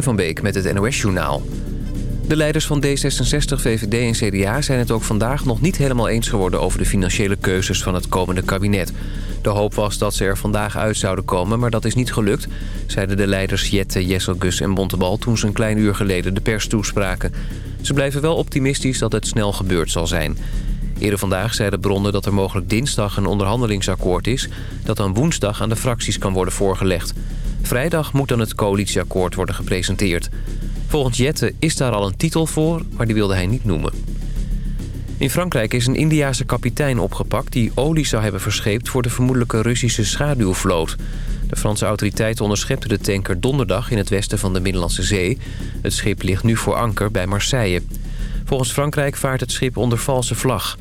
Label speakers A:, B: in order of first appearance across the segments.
A: van Beek met het NOS-journaal. De leiders van D66, VVD en CDA zijn het ook vandaag nog niet helemaal eens geworden... over de financiële keuzes van het komende kabinet. De hoop was dat ze er vandaag uit zouden komen, maar dat is niet gelukt... zeiden de leiders Jette, Jesselgus en Bontebal toen ze een klein uur geleden de pers toespraken. Ze blijven wel optimistisch dat het snel gebeurd zal zijn. Eerder vandaag zeiden bronnen dat er mogelijk dinsdag een onderhandelingsakkoord is... dat dan woensdag aan de fracties kan worden voorgelegd... Vrijdag moet dan het coalitieakkoord worden gepresenteerd. Volgens Jette is daar al een titel voor, maar die wilde hij niet noemen. In Frankrijk is een Indiase kapitein opgepakt... die olie zou hebben verscheept voor de vermoedelijke Russische schaduwvloot. De Franse autoriteiten onderschepten de tanker donderdag... in het westen van de Middellandse Zee. Het schip ligt nu voor anker bij Marseille. Volgens Frankrijk vaart het schip onder valse vlag.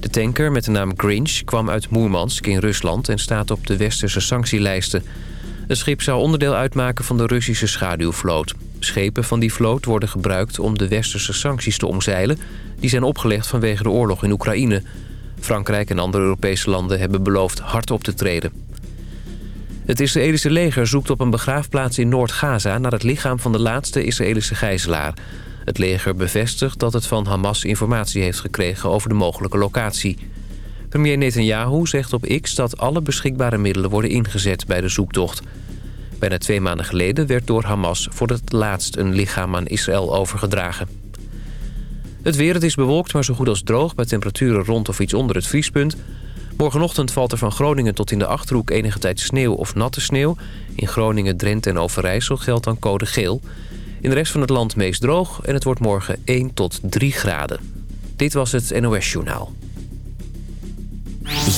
A: De tanker met de naam Grinch kwam uit Moermansk in Rusland... en staat op de westerse sanctielijsten... Het schip zou onderdeel uitmaken van de Russische schaduwvloot. Schepen van die vloot worden gebruikt om de westerse sancties te omzeilen... die zijn opgelegd vanwege de oorlog in Oekraïne. Frankrijk en andere Europese landen hebben beloofd hard op te treden. Het Israëlische leger zoekt op een begraafplaats in Noord-Gaza... naar het lichaam van de laatste Israëlische gijzelaar. Het leger bevestigt dat het van Hamas informatie heeft gekregen over de mogelijke locatie... Premier Netanyahu zegt op X dat alle beschikbare middelen worden ingezet bij de zoektocht. Bijna twee maanden geleden werd door Hamas voor het laatst een lichaam aan Israël overgedragen. Het weer, het is bewolkt, maar zo goed als droog... bij temperaturen rond of iets onder het vriespunt. Morgenochtend valt er van Groningen tot in de Achterhoek enige tijd sneeuw of natte sneeuw. In Groningen, Drenthe en Overijssel geldt dan code geel. In de rest van het land meest droog en het wordt morgen 1 tot 3 graden. Dit was het NOS Journaal.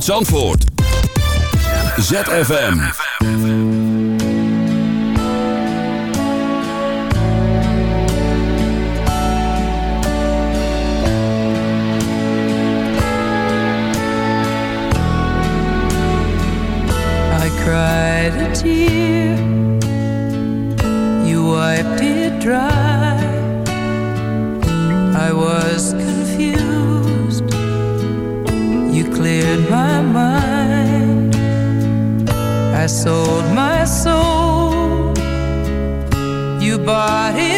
B: Vanuit Zandvoort. ZFM.
C: I cried a tear, you wiped it dry. I was my mind. I sold my soul, you bought it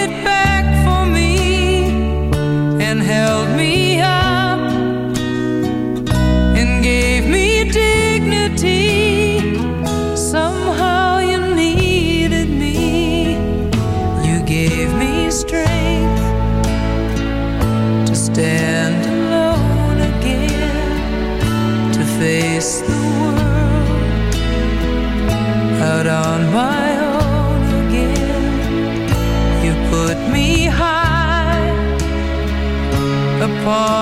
D: apart.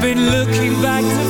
D: been
C: looking back to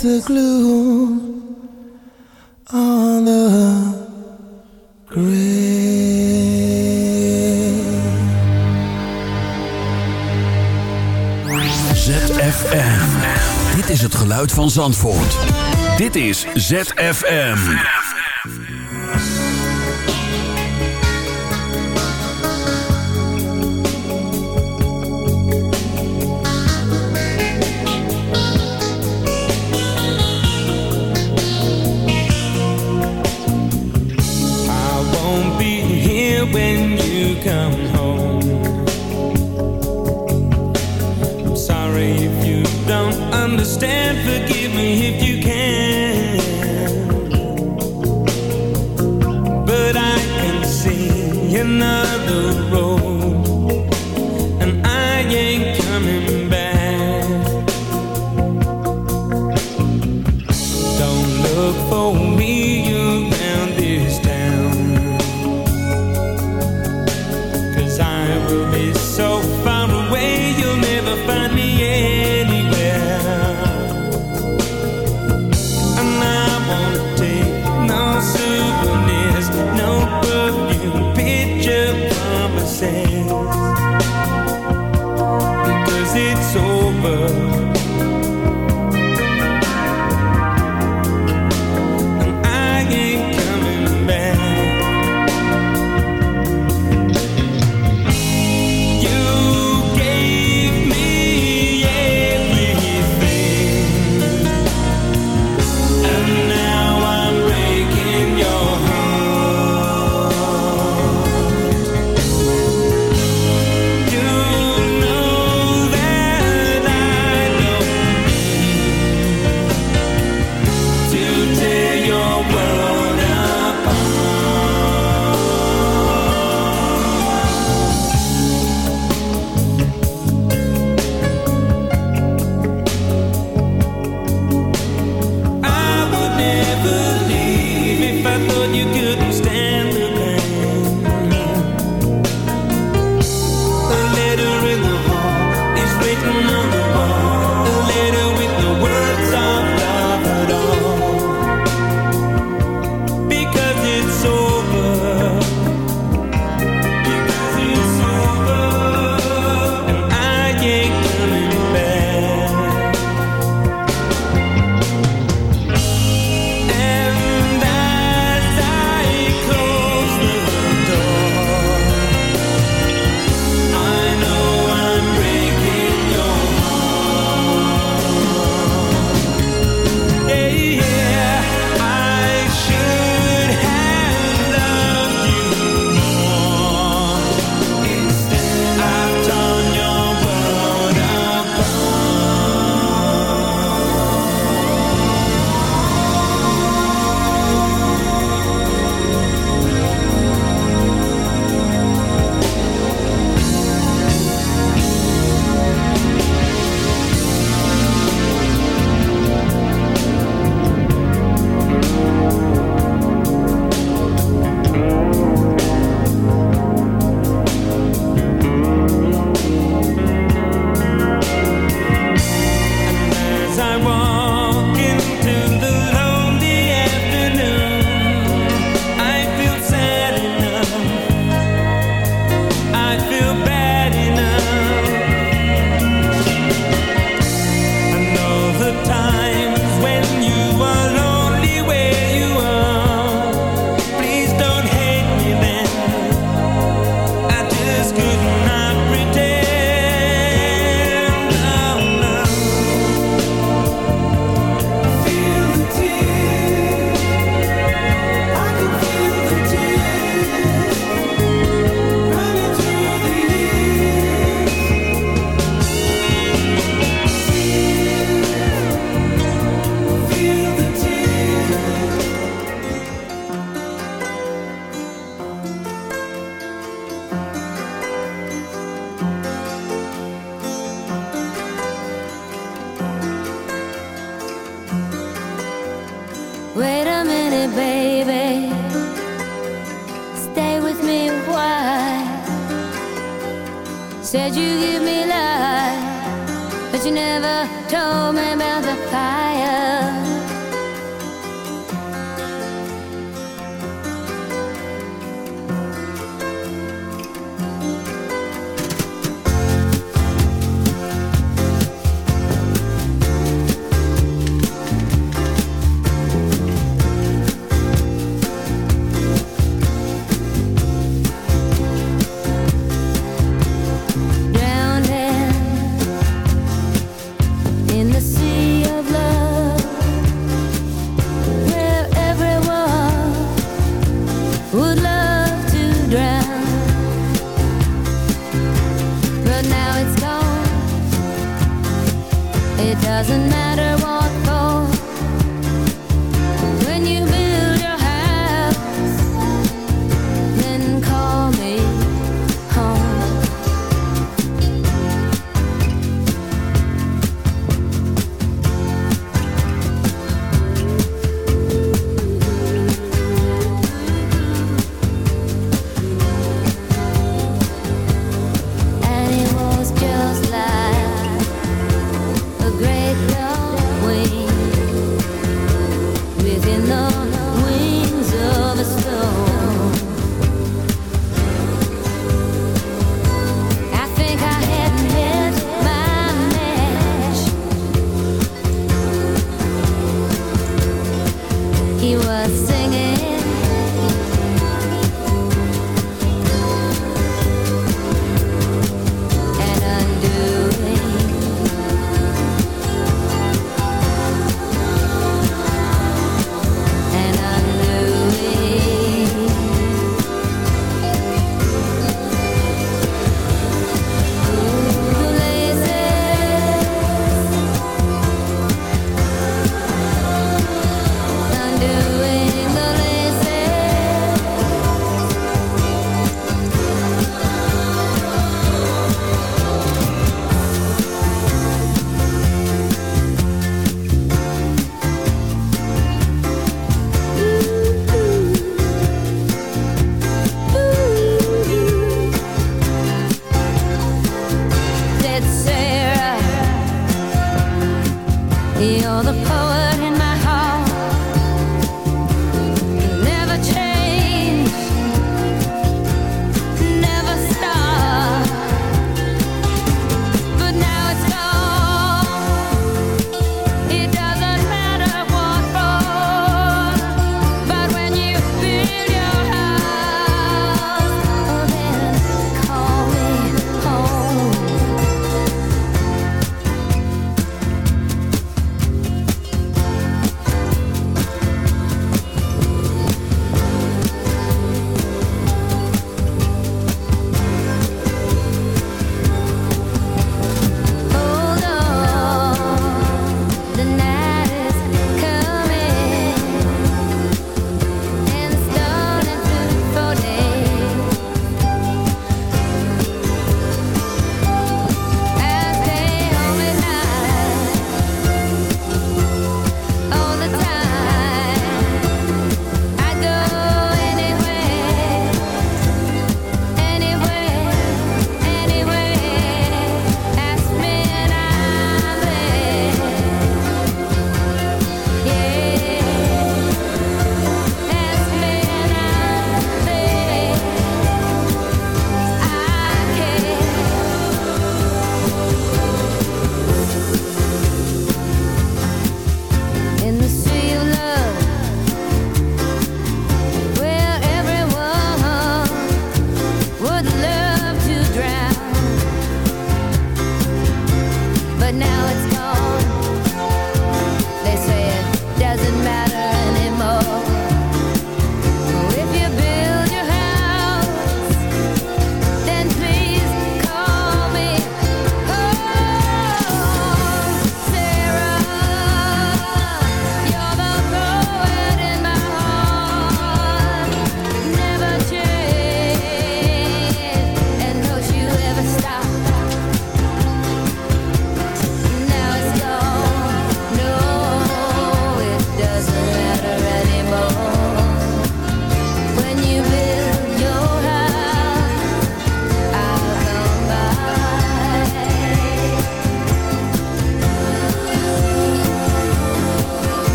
E: The glue.
F: ZFM. Dit is het geluid van Zandvoort. Dit is ZFM.